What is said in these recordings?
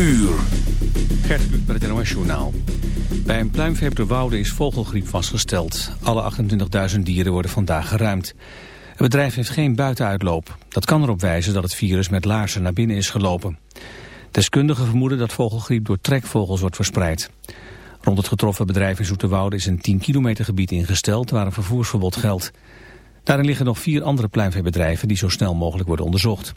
uur. Gert Kluk met het NOS Journaal. Bij een pluimvee op de Woude is vogelgriep vastgesteld. Alle 28.000 dieren worden vandaag geruimd. Het bedrijf heeft geen buitenuitloop. Dat kan erop wijzen dat het virus met laarzen naar binnen is gelopen. Deskundigen vermoeden dat vogelgriep door trekvogels wordt verspreid. Rond het getroffen bedrijf in Zoeterwoude is een 10 kilometer gebied ingesteld waar een vervoersverbod geldt. Daarin liggen nog vier andere pluimveebedrijven die zo snel mogelijk worden onderzocht.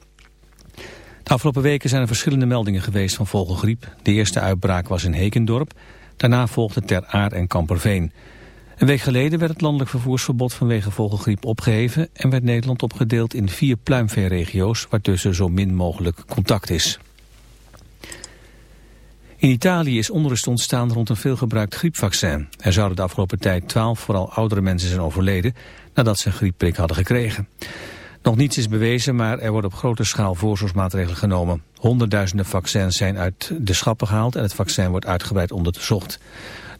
De afgelopen weken zijn er verschillende meldingen geweest van vogelgriep. De eerste uitbraak was in Hekendorp. Daarna volgde Ter Aar en Kamperveen. Een week geleden werd het landelijk vervoersverbod vanwege vogelgriep opgeheven... en werd Nederland opgedeeld in vier pluimveeregio's... waartussen zo min mogelijk contact is. In Italië is onrust ontstaan rond een veelgebruikt griepvaccin. Er zouden de afgelopen tijd twaalf vooral oudere mensen zijn overleden... nadat ze een griepprik hadden gekregen. Nog niets is bewezen, maar er worden op grote schaal voorzorgsmaatregelen genomen. Honderdduizenden vaccins zijn uit de schappen gehaald en het vaccin wordt uitgebreid onderzocht.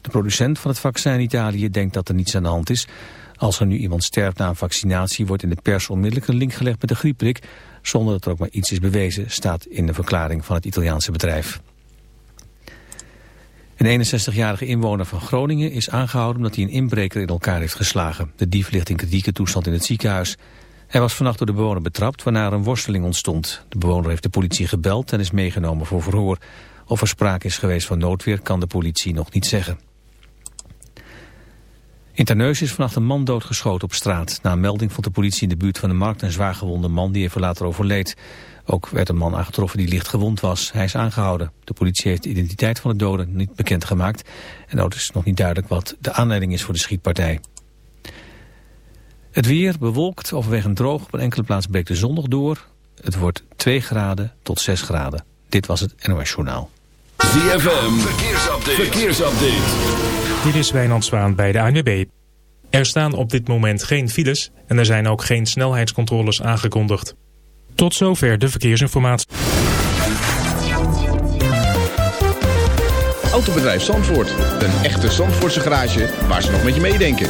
De producent van het vaccin in Italië denkt dat er niets aan de hand is. Als er nu iemand sterft na een vaccinatie wordt in de pers onmiddellijk een link gelegd met de griepprik. Zonder dat er ook maar iets is bewezen, staat in de verklaring van het Italiaanse bedrijf. Een 61-jarige inwoner van Groningen is aangehouden omdat hij een inbreker in elkaar heeft geslagen. De dief ligt in kritieke toestand in het ziekenhuis. Hij was vannacht door de bewoner betrapt, waarna er een worsteling ontstond. De bewoner heeft de politie gebeld en is meegenomen voor verhoor. Of er sprake is geweest van noodweer kan de politie nog niet zeggen. In Terneus is vannacht een man doodgeschoten op straat. Na een melding vond de politie in de buurt van de markt een zwaargewonde man die even later overleed. Ook werd een man aangetroffen die licht gewond was. Hij is aangehouden. De politie heeft de identiteit van de doden niet bekendgemaakt. En ook is nog niet duidelijk wat de aanleiding is voor de schietpartij. Het weer bewolkt, overwegend droog. Op een enkele plaats breekt de zon nog door. Het wordt 2 graden tot 6 graden. Dit was het NOS Journaal. ZFM, verkeersupdate. verkeersupdate. Dit is Wijnand Zwaan bij de ANWB. Er staan op dit moment geen files en er zijn ook geen snelheidscontroles aangekondigd. Tot zover de verkeersinformatie. Autobedrijf Zandvoort. Een echte Zandvoortse garage waar ze nog met je meedenken.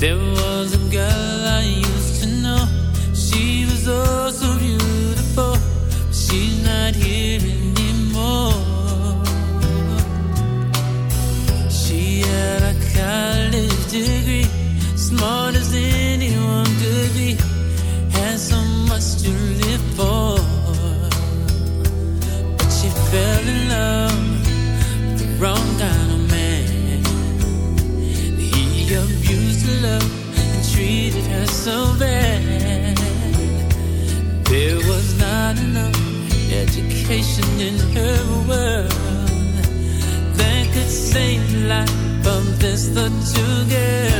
There was a girl I used to know. She was the together.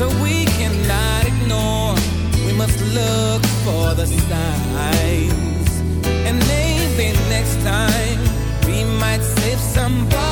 So we cannot ignore, we must look for the signs. And maybe next time we might save somebody's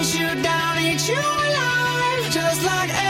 hunt you down, eat you alive, just like.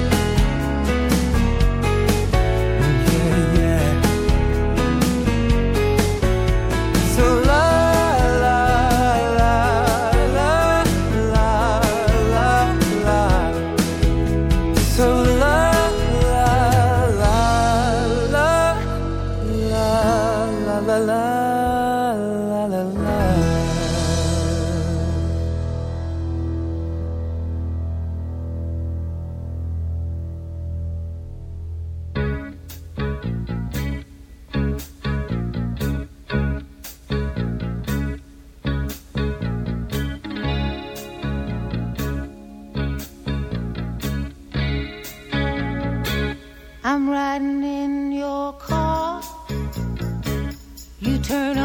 I'm riding in your car. You turn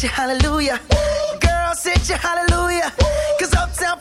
hallelujah. Girl, sit your hallelujah. Cause uptown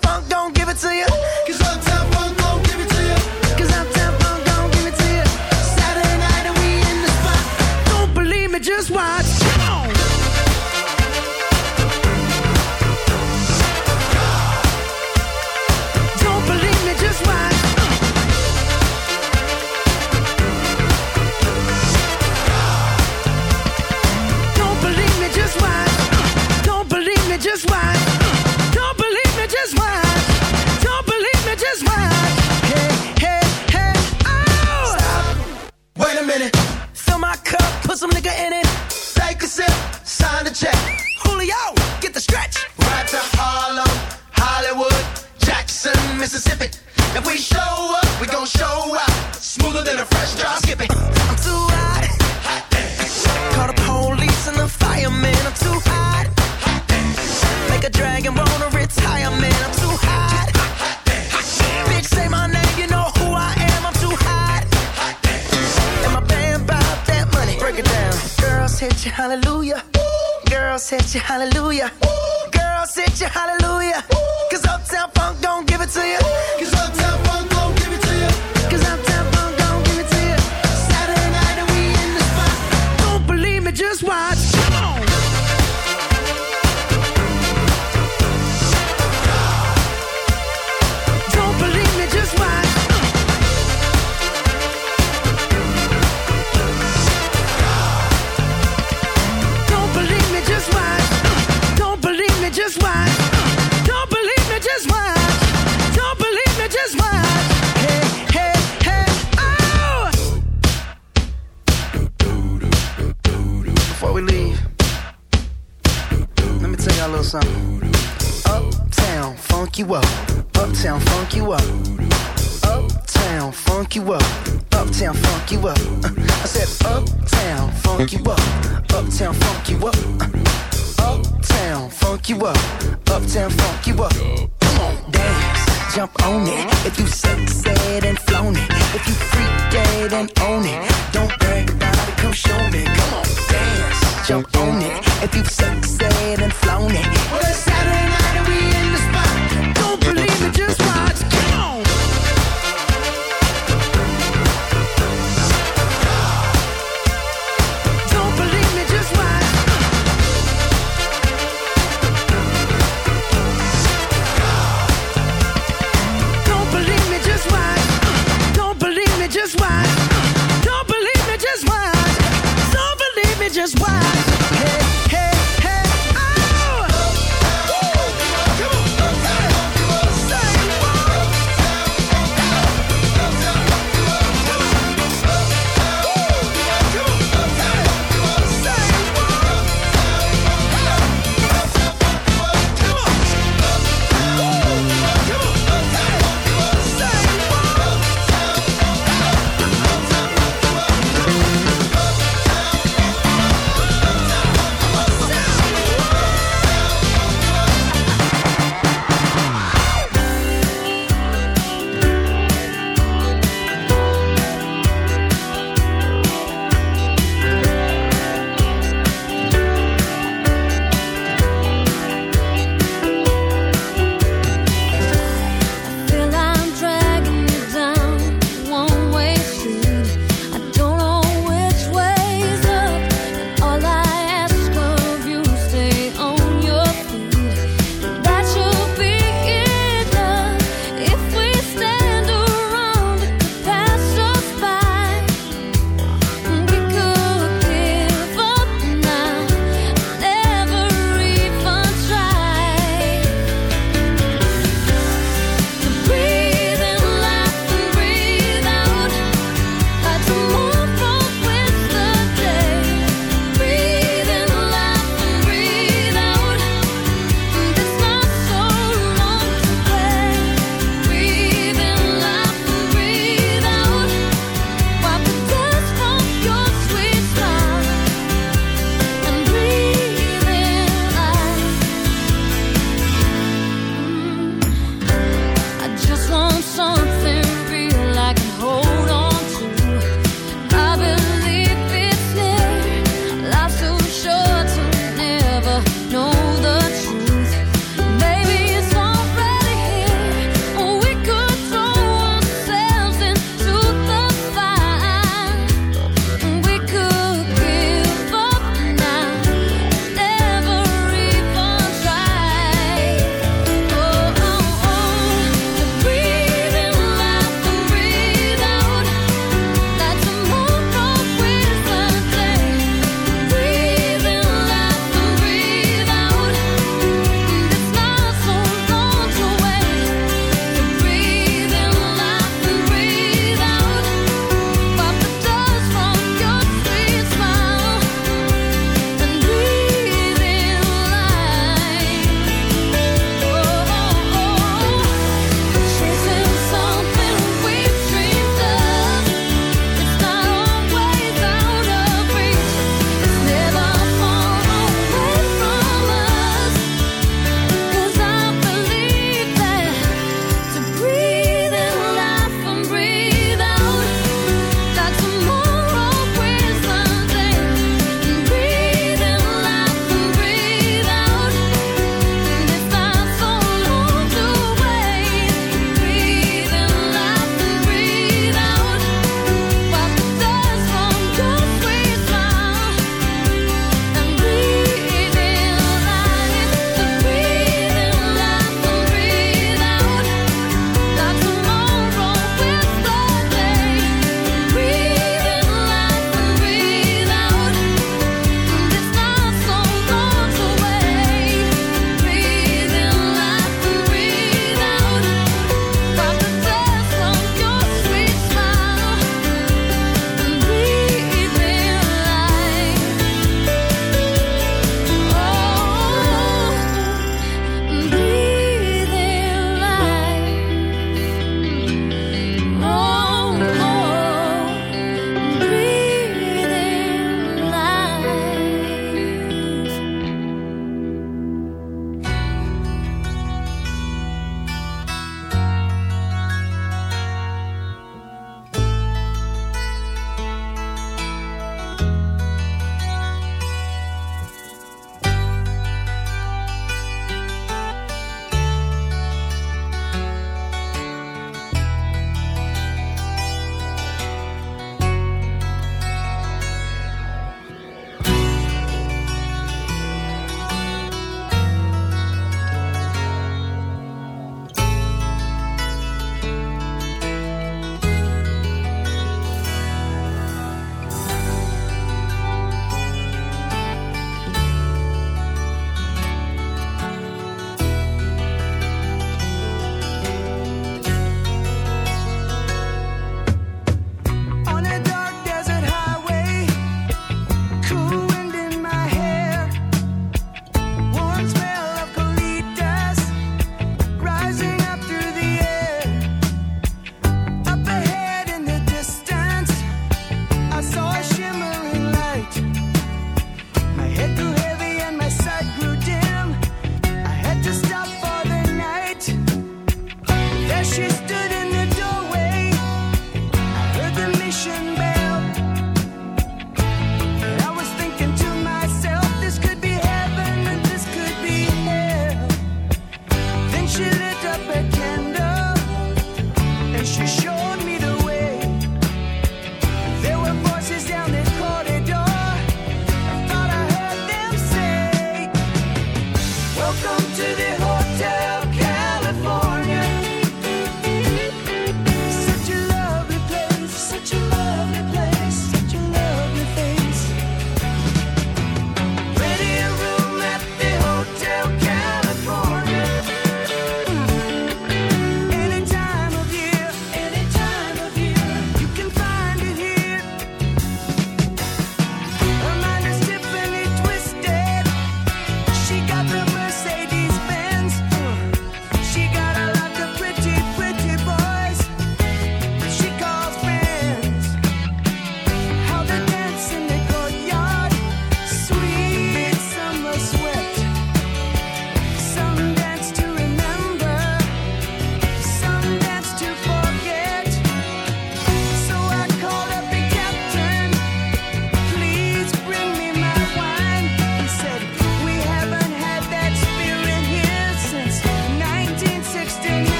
fuck you up.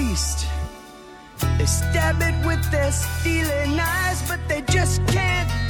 feast. They stab it with their stealing eyes, but they just can't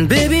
And baby,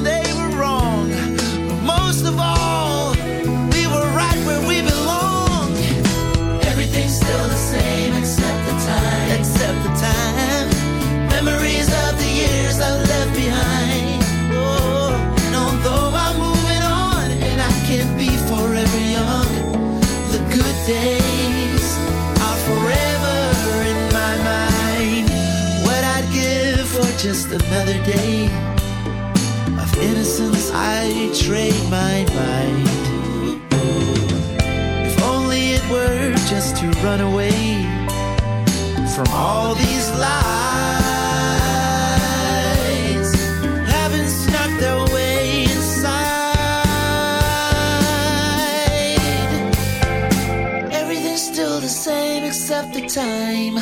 time,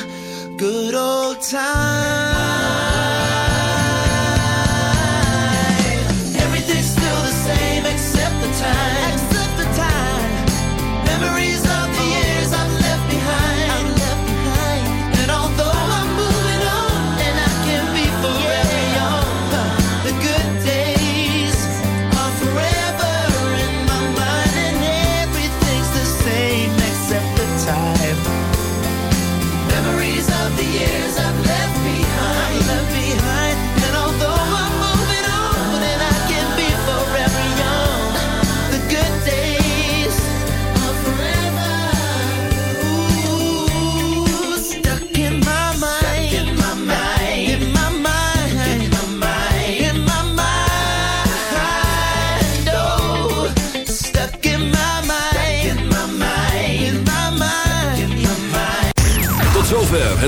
good old time.